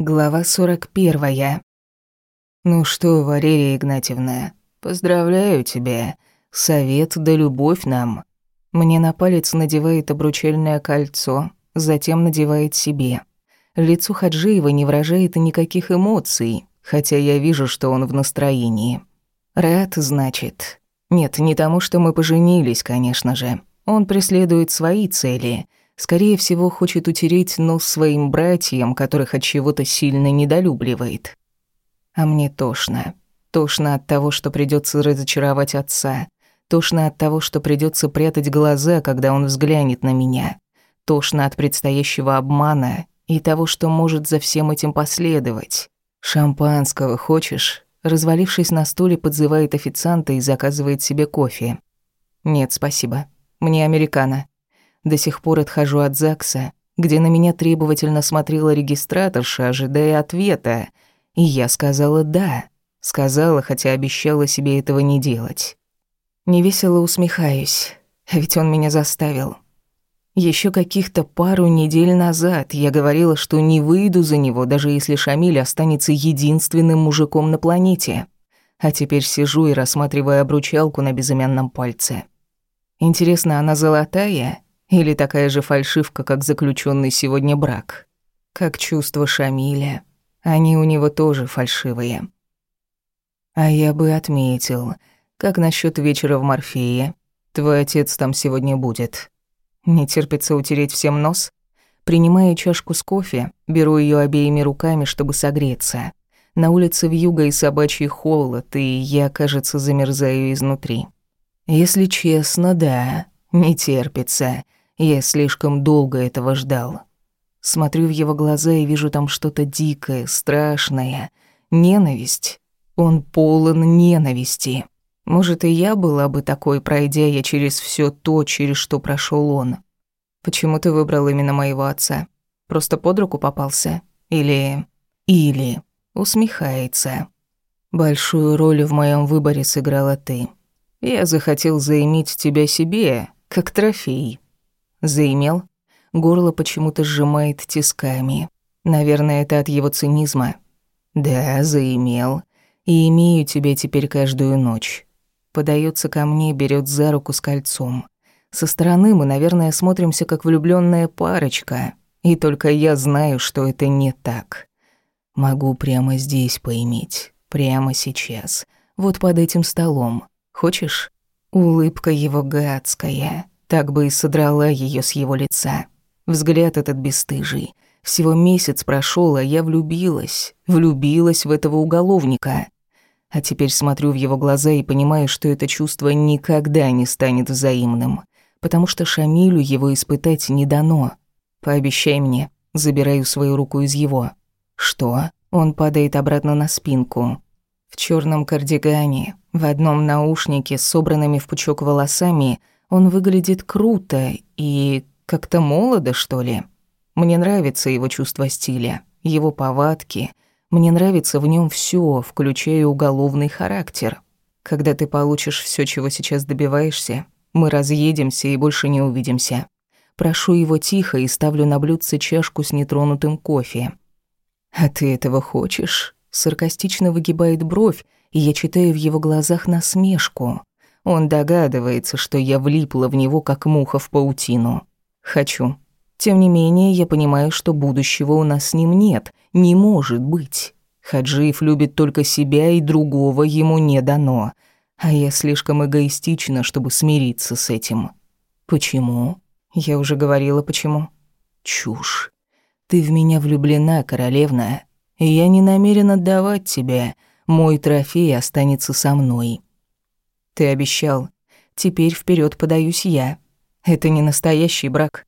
Глава 41. «Ну что, Валерия Игнатьевна, поздравляю тебя. Совет да любовь нам». Мне на палец надевает обручальное кольцо, затем надевает себе. Лицо Хаджиева не выражает никаких эмоций, хотя я вижу, что он в настроении. Рад, значит. Нет, не тому, что мы поженились, конечно же. Он преследует свои цели — Скорее всего, хочет утереть нос своим братьям, которых от чего-то сильно недолюбливает. А мне тошно. Тошно от того, что придется разочаровать отца. Тошно от того, что придется прятать глаза, когда он взглянет на меня. Тошно от предстоящего обмана и того, что может за всем этим последовать. «Шампанского хочешь?» Развалившись на стуле, подзывает официанта и заказывает себе кофе. «Нет, спасибо. Мне американо». До сих пор отхожу от ЗАГСа, где на меня требовательно смотрела регистраторша, ожидая ответа. И я сказала «да». Сказала, хотя обещала себе этого не делать. Невесело усмехаюсь, а ведь он меня заставил. Еще каких-то пару недель назад я говорила, что не выйду за него, даже если Шамиль останется единственным мужиком на планете. А теперь сижу и рассматриваю обручалку на безымянном пальце. Интересно, она золотая или такая же фальшивка, как заключенный сегодня брак. Как чувства Шамиля. Они у него тоже фальшивые. А я бы отметил, как насчет вечера в Морфее? Твой отец там сегодня будет. Не терпится утереть всем нос? Принимаю чашку с кофе, беру ее обеими руками, чтобы согреться. На улице вьюга и собачий холод, и я, кажется, замерзаю изнутри. Если честно, да, не терпится. Я слишком долго этого ждал. Смотрю в его глаза и вижу там что-то дикое, страшное. Ненависть. Он полон ненависти. Может, и я была бы такой, пройдя я через все то, через что прошел он. Почему ты выбрал именно моего отца? Просто под руку попался? Или... Или... Усмехается. Большую роль в моем выборе сыграла ты. Я захотел заиметь тебя себе, как трофей. Заимел. Горло почему-то сжимает тисками. Наверное, это от его цинизма. Да, заимел. И имею тебя теперь каждую ночь. Подается ко мне, берет за руку с кольцом. Со стороны мы, наверное, смотримся как влюбленная парочка. И только я знаю, что это не так. Могу прямо здесь поиметь. Прямо сейчас. Вот под этим столом. Хочешь? Улыбка его гадская. Так бы и содрала ее с его лица. Взгляд этот бесстыжий. Всего месяц прошел, а я влюбилась. Влюбилась в этого уголовника. А теперь смотрю в его глаза и понимаю, что это чувство никогда не станет взаимным. Потому что Шамилю его испытать не дано. Пообещай мне. Забираю свою руку из его. Что? Он падает обратно на спинку. В черном кардигане, в одном наушнике собранными в пучок волосами – он выглядит круто и как-то молодо, что ли. Мне нравится его чувство стиля, его повадки. Мне нравится в нем все, включая уголовный характер. Когда ты получишь все, чего сейчас добиваешься, мы разъедемся и больше не увидимся. Прошу его тихо и ставлю на блюдце чашку с нетронутым кофе. «А ты этого хочешь?» Саркастично выгибает бровь, и я читаю в его глазах насмешку. Он догадывается, что я влипла в него, как муха в паутину. Хочу. Тем не менее, я понимаю, что будущего у нас с ним нет, не может быть. Хаджиев любит только себя, и другого ему не дано. А я слишком эгоистична, чтобы смириться с этим. Почему? Я уже говорила, почему. Чушь. Ты в меня влюблена, королевна, и я не намерен отдавать тебя. Мой трофей останется со мной. Ты обещал. Теперь вперед подаюсь я. Это не настоящий брак.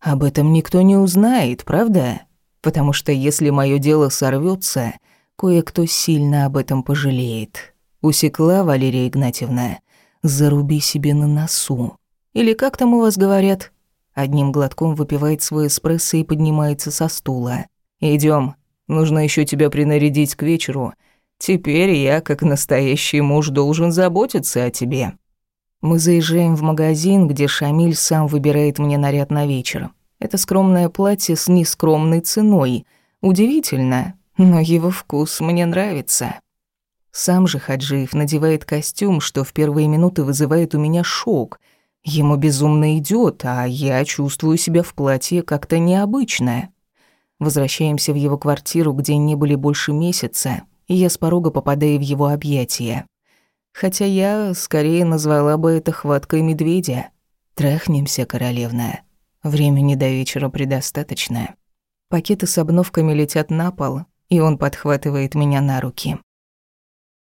Об этом никто не узнает, правда? Потому что если мое дело сорвется, кое-кто сильно об этом пожалеет. Усекла Валерия Игнатьевна. Заруби себе на носу. Или как там у вас говорят? Одним глотком выпивает свой эспрессо и поднимается со стула. Идем. Нужно еще тебя принарядить к вечеру Теперь я, как настоящий муж, должен заботиться о тебе. Мы заезжаем в магазин, где Шамиль сам выбирает мне наряд на вечер. Это скромное платье с нескромной ценой. Удивительно, но его вкус мне нравится. Сам же Хаджиев надевает костюм, что в первые минуты вызывает у меня шок. Ему безумно идет, а я чувствую себя в платье как-то необычно. Возвращаемся в его квартиру, где не были больше месяца, и я с порога попадаю в его объятия. Хотя я скорее назвала бы это хваткой медведя. Трахнемся, королевна. Времени до вечера предостаточно. Пакеты с обновками летят на пол, и он подхватывает меня на руки.